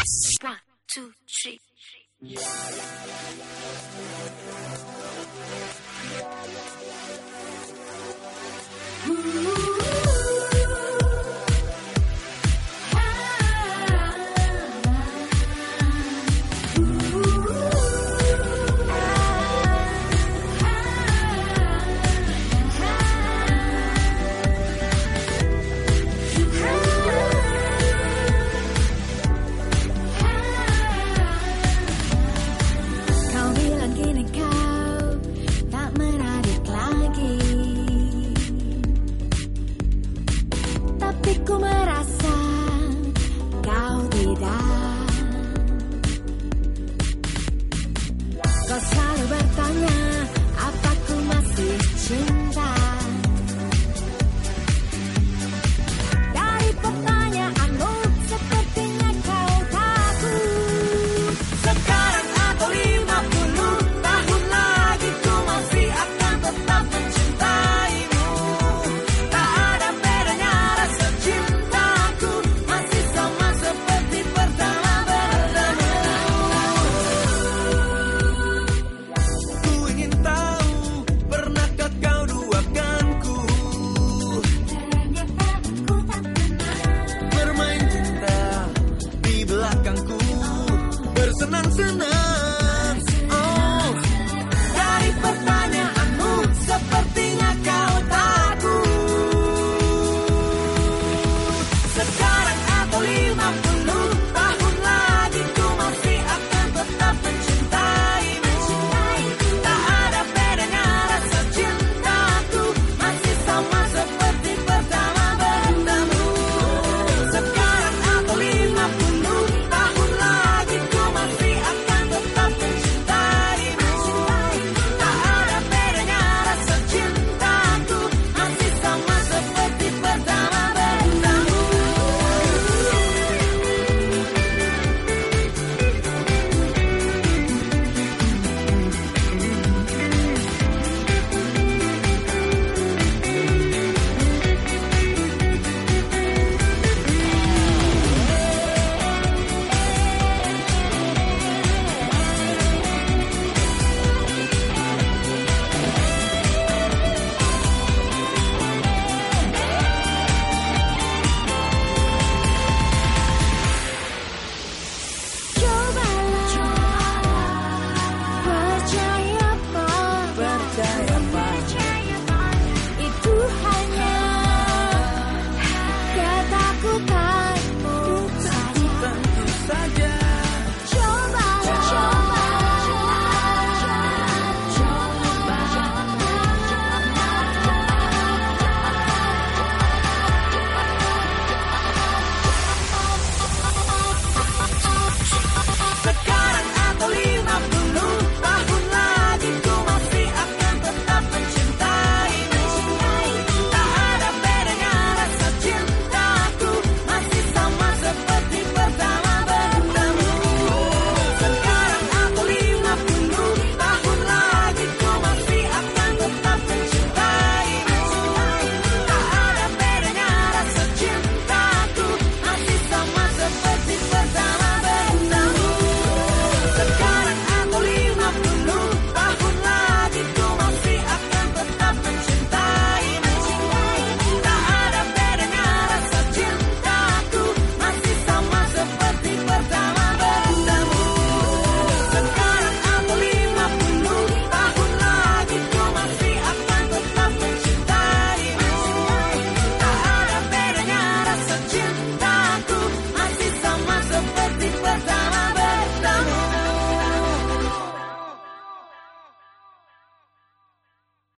One, two, three. merah